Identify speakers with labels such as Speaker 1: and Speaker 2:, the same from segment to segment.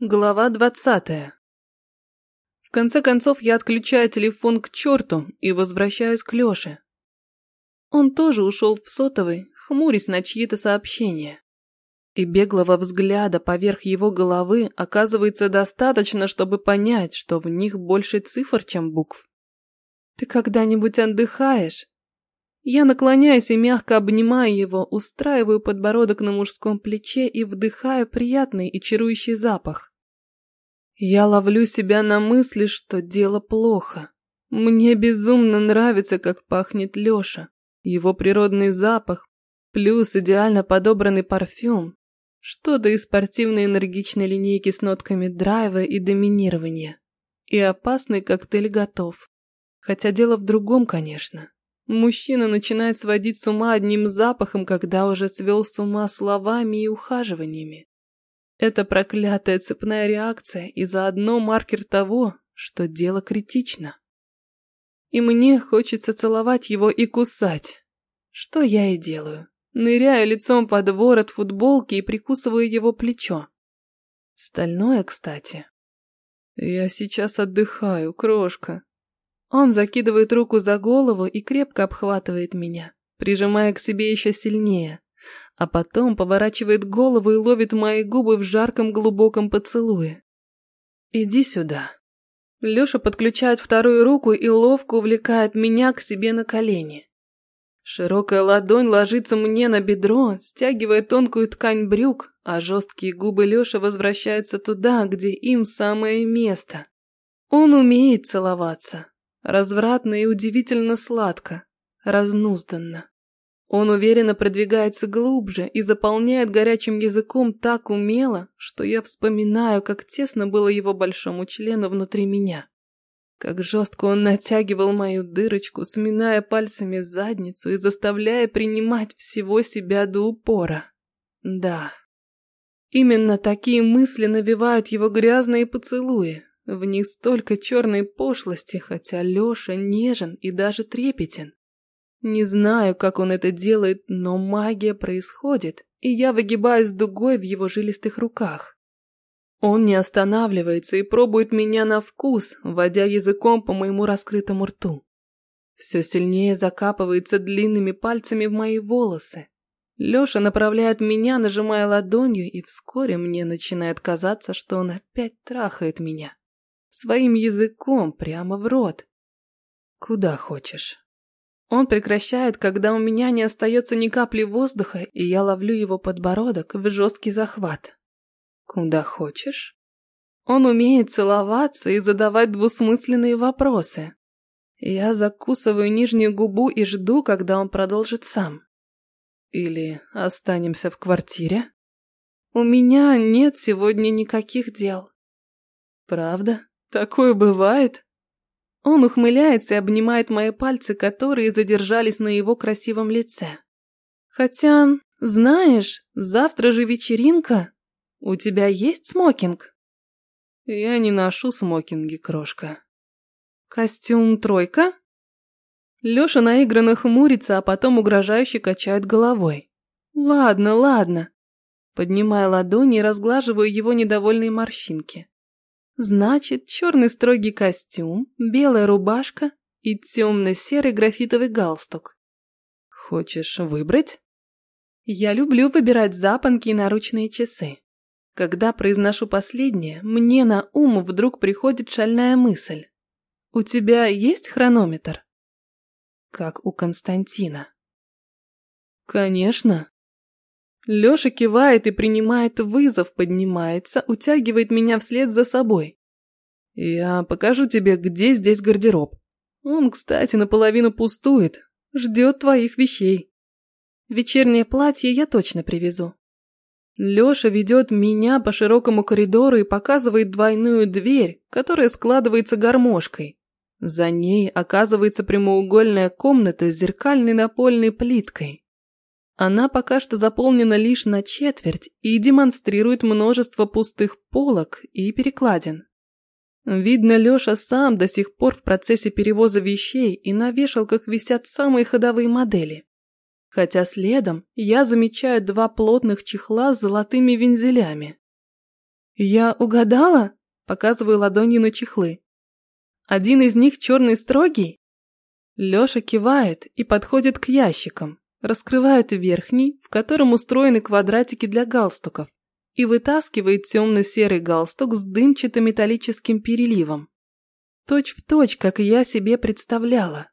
Speaker 1: Глава двадцатая. В конце концов я отключаю телефон к черту и возвращаюсь к Лёше. Он тоже ушел в сотовый, хмурясь на чьи-то сообщения. И беглого взгляда поверх его головы оказывается достаточно, чтобы понять, что в них больше цифр, чем букв. «Ты когда-нибудь отдыхаешь?» Я наклоняюсь и мягко обнимаю его, устраиваю подбородок на мужском плече и вдыхаю приятный и чарующий запах. Я ловлю себя на мысли, что дело плохо. Мне безумно нравится, как пахнет Лёша. Его природный запах, плюс идеально подобранный парфюм. Что-то из спортивной энергичной линейки с нотками драйва и доминирования. И опасный коктейль готов. Хотя дело в другом, конечно. Мужчина начинает сводить с ума одним запахом, когда уже свел с ума словами и ухаживаниями. Это проклятая цепная реакция и заодно маркер того, что дело критично. И мне хочется целовать его и кусать. Что я и делаю. Ныряю лицом под ворот футболки и прикусываю его плечо. Стальное, кстати. Я сейчас отдыхаю, крошка. Он закидывает руку за голову и крепко обхватывает меня, прижимая к себе еще сильнее, а потом поворачивает голову и ловит мои губы в жарком глубоком поцелуе. «Иди сюда». Леша подключает вторую руку и ловко увлекает меня к себе на колени. Широкая ладонь ложится мне на бедро, стягивая тонкую ткань брюк, а жесткие губы Леши возвращаются туда, где им самое место. Он умеет целоваться, Развратно и удивительно сладко, разнузданно. Он уверенно продвигается глубже и заполняет горячим языком так умело, что я вспоминаю, как тесно было его большому члену внутри меня. Как жестко он натягивал мою дырочку, сминая пальцами задницу и заставляя принимать всего себя до упора. Да, именно такие мысли навевают его грязные поцелуи, в них столько черной пошлости, хотя Леша нежен и даже трепетен. Не знаю, как он это делает, но магия происходит, и я выгибаюсь дугой в его жилистых руках. Он не останавливается и пробует меня на вкус, водя языком по моему раскрытому рту. Все сильнее закапывается длинными пальцами в мои волосы. Леша направляет меня, нажимая ладонью, и вскоре мне начинает казаться, что он опять трахает меня. Своим языком прямо в рот. Куда хочешь. Он прекращает, когда у меня не остается ни капли воздуха, и я ловлю его подбородок в жесткий захват. Куда хочешь? Он умеет целоваться и задавать двусмысленные вопросы. Я закусываю нижнюю губу и жду, когда он продолжит сам. Или останемся в квартире? У меня нет сегодня никаких дел. Правда? Такое бывает? Он ухмыляется и обнимает мои пальцы, которые задержались на его красивом лице. Хотя, знаешь, завтра же вечеринка. У тебя есть смокинг? Я не ношу смокинги, крошка. Костюм тройка? Лёша наигранно хмурится, а потом угрожающе качает головой. Ладно, ладно. Поднимая ладони и разглаживаю его недовольные морщинки. Значит, черный строгий костюм, белая рубашка и темно-серый графитовый галстук. Хочешь выбрать? Я люблю выбирать запонки и наручные часы. Когда произношу последнее, мне на ум вдруг приходит шальная мысль. У тебя есть хронометр? Как у Константина. Конечно. Лёша кивает и принимает вызов, поднимается, утягивает меня вслед за собой. Я покажу тебе, где здесь гардероб. Он, кстати, наполовину пустует, ждет твоих вещей. Вечернее платье я точно привезу. Лёша ведет меня по широкому коридору и показывает двойную дверь, которая складывается гармошкой. За ней оказывается прямоугольная комната с зеркальной напольной плиткой. Она пока что заполнена лишь на четверть и демонстрирует множество пустых полок и перекладин. Видно, Лёша сам до сих пор в процессе перевоза вещей и на вешалках висят самые ходовые модели. Хотя следом я замечаю два плотных чехла с золотыми вензелями. Я угадала? Показываю ладонью на чехлы. Один из них черный строгий? Лёша кивает и подходит к ящикам, раскрывает верхний, в котором устроены квадратики для галстуков, и вытаскивает темно-серый галстук с дымчато-металлическим переливом. Точь в точь, как я себе представляла.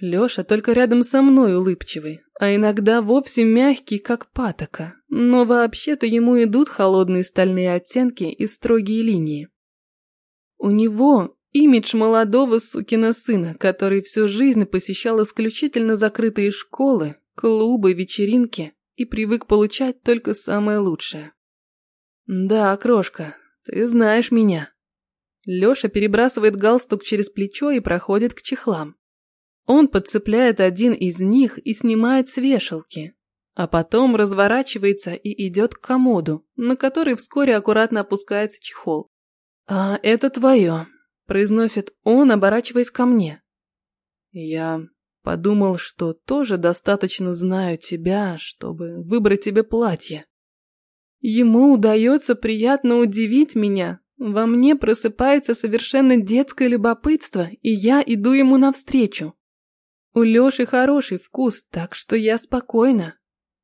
Speaker 1: Лёша только рядом со мной улыбчивый, а иногда вовсе мягкий, как патока, но вообще-то ему идут холодные стальные оттенки и строгие линии. У него имидж молодого сукина сына, который всю жизнь посещал исключительно закрытые школы, клубы, вечеринки и привык получать только самое лучшее. «Да, крошка, ты знаешь меня». Лёша перебрасывает галстук через плечо и проходит к чехлам. Он подцепляет один из них и снимает с вешалки, а потом разворачивается и идет к комоду, на который вскоре аккуратно опускается чехол. «А это твое», – произносит он, оборачиваясь ко мне. Я подумал, что тоже достаточно знаю тебя, чтобы выбрать тебе платье. Ему удается приятно удивить меня. Во мне просыпается совершенно детское любопытство, и я иду ему навстречу. У Лёши хороший вкус, так что я спокойна.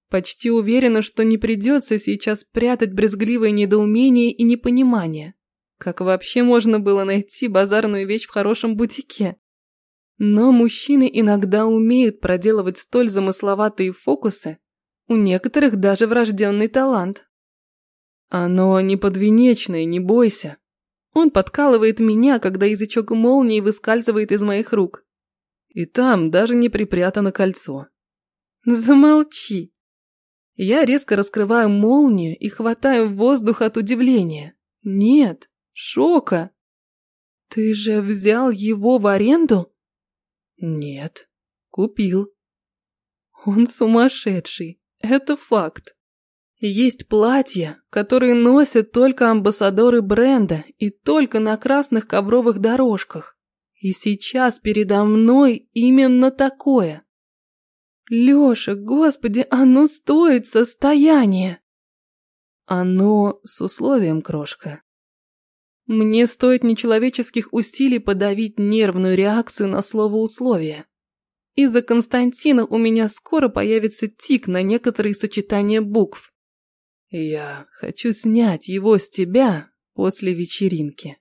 Speaker 1: Почти уверена, что не придется сейчас прятать брезгливое недоумение и непонимание. Как вообще можно было найти базарную вещь в хорошем бутике? Но мужчины иногда умеют проделывать столь замысловатые фокусы, у некоторых даже врожденный талант. Оно не подвенечное, не бойся. Он подкалывает меня, когда язычок молнии выскальзывает из моих рук. И там даже не припрятано кольцо. Замолчи. Я резко раскрываю молнию и хватаю воздух от удивления. Нет, шока. Ты же взял его в аренду? Нет, купил. Он сумасшедший, это факт. Есть платья, которые носят только амбассадоры бренда и только на красных ковровых дорожках. И сейчас передо мной именно такое. Лёша, господи, оно стоит состояние. Оно с условием, крошка. Мне стоит нечеловеческих усилий подавить нервную реакцию на слово «условие». Из-за Константина у меня скоро появится тик на некоторые сочетания букв. Я хочу снять его с тебя после вечеринки.